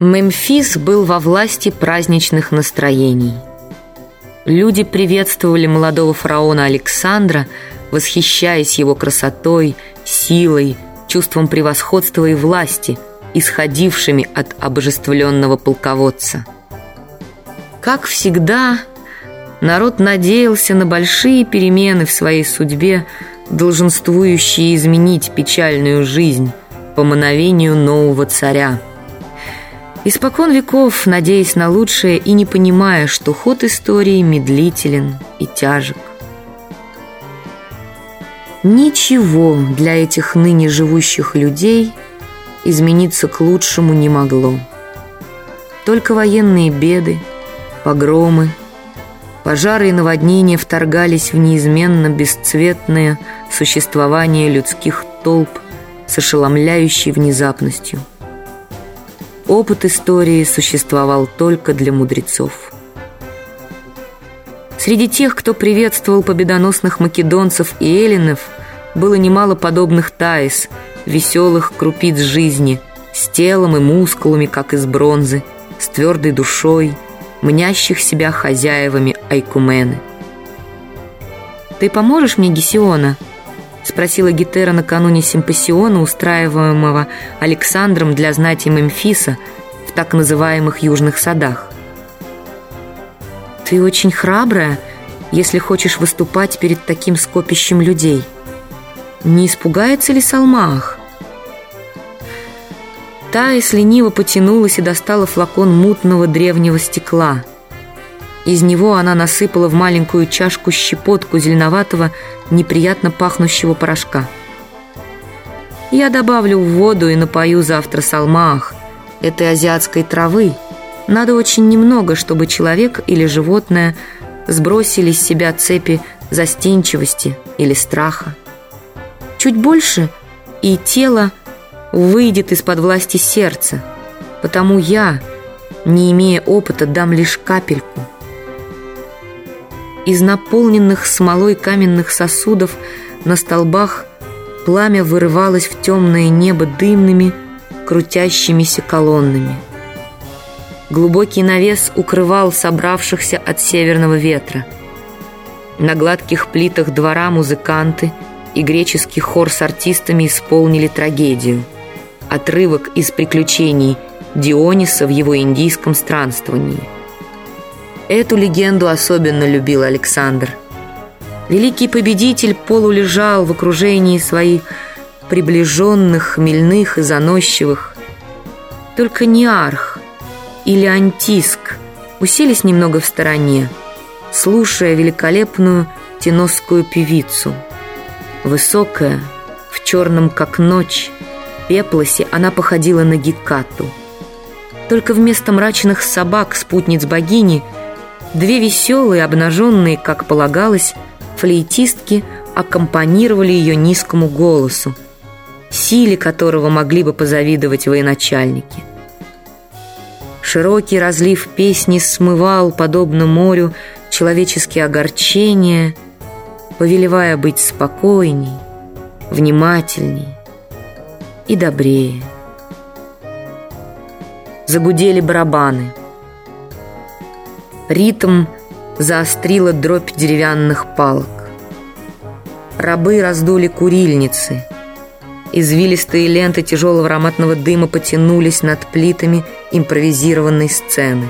Мемфис был во власти праздничных настроений. Люди приветствовали молодого фараона Александра, восхищаясь его красотой, силой, чувством превосходства и власти, исходившими от обожествленного полководца. Как всегда, народ надеялся на большие перемены в своей судьбе, долженствующие изменить печальную жизнь по мановению нового царя – Испокон веков, надеясь на лучшее и не понимая, что ход истории медлителен и тяжек. Ничего для этих ныне живущих людей измениться к лучшему не могло. Только военные беды, погромы, пожары и наводнения вторгались в неизменно бесцветное существование людских толп с ошеломляющей внезапностью – Опыт истории существовал только для мудрецов. Среди тех, кто приветствовал победоносных македонцев и эллинов, было немало подобных таис, веселых крупиц жизни, с телом и мускулами, как из бронзы, с твердой душой, мнящих себя хозяевами Айкумены. «Ты поможешь мне, Гесиона?» Спросила Гетера накануне симпосиона, устраиваемого Александром для знати Мемфиса в так называемых южных садах. «Ты очень храбрая, если хочешь выступать перед таким скопищем людей. Не испугается ли Салмаах?» Таис лениво потянулась и достала флакон мутного древнего стекла. Из него она насыпала в маленькую чашку щепотку зеленоватого, неприятно пахнущего порошка. Я добавлю в воду и напою завтра салмаах, этой азиатской травы. Надо очень немного, чтобы человек или животное сбросили с себя цепи застенчивости или страха. Чуть больше, и тело выйдет из-под власти сердца, потому я, не имея опыта, дам лишь капельку – из наполненных смолой каменных сосудов на столбах пламя вырывалось в темное небо дымными, крутящимися колоннами. Глубокий навес укрывал собравшихся от северного ветра. На гладких плитах двора музыканты и греческий хор с артистами исполнили трагедию. Отрывок из приключений Диониса в его индийском странствовании – Эту легенду особенно любил Александр. Великий победитель полулежал в окружении своих приближенных, хмельных и заносчивых. Только Неарх или Антиск уселись немного в стороне, слушая великолепную теносскую певицу. Высокая, в черном как ночь, пеплосе она походила на Гекату. Только вместо мрачных собак спутниц богини – Две веселые, обнаженные, как полагалось, флейтистки аккомпанировали ее низкому голосу, силе которого могли бы позавидовать военачальники. Широкий разлив песни смывал, подобно морю, человеческие огорчения, повелевая быть спокойней, внимательней и добрее. Загудели барабаны — Ритм заострила дробь деревянных палок. Рабы раздули курильницы. Извилистые ленты тяжелого ароматного дыма потянулись над плитами импровизированной сцены.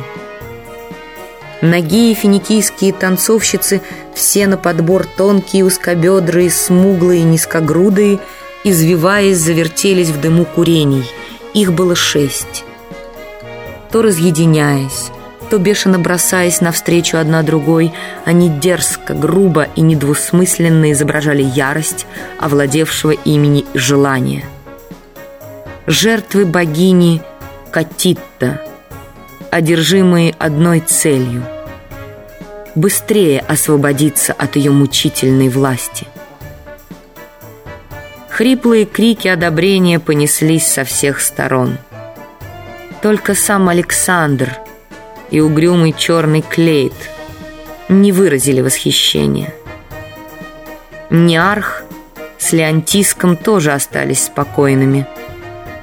Ноги и финикийские танцовщицы, все на подбор тонкие, узкобедрые, смуглые, низкогрудые, извиваясь, завертелись в дыму курений. Их было шесть. То разъединяясь, то бешено бросаясь навстречу одна другой, они дерзко, грубо и недвусмысленно изображали ярость, овладевшего имени желания. Жертвы богини Катитта, одержимые одной целью – быстрее освободиться от ее мучительной власти. Хриплые крики одобрения понеслись со всех сторон. Только сам Александр – и угрюмый черный клейт не выразили восхищения. Неарх с Леонтиском тоже остались спокойными.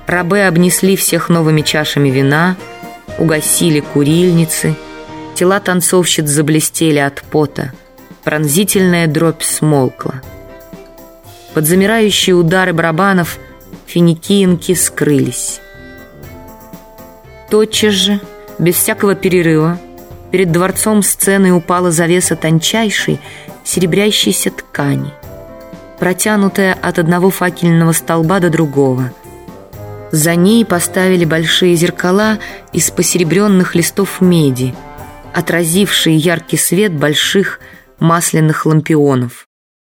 Рабы обнесли всех новыми чашами вина – Угасили курильницы, тела танцовщиц заблестели от пота, пронзительная дробь смолкла. Под замирающие удары барабанов финикиенки скрылись. Тотчас же, без всякого перерыва, перед дворцом сцены упала завеса тончайшей, серебрящейся ткани, протянутая от одного факельного столба до другого. За ней поставили большие зеркала из посеребренных листов меди, отразившие яркий свет больших масляных лампионов.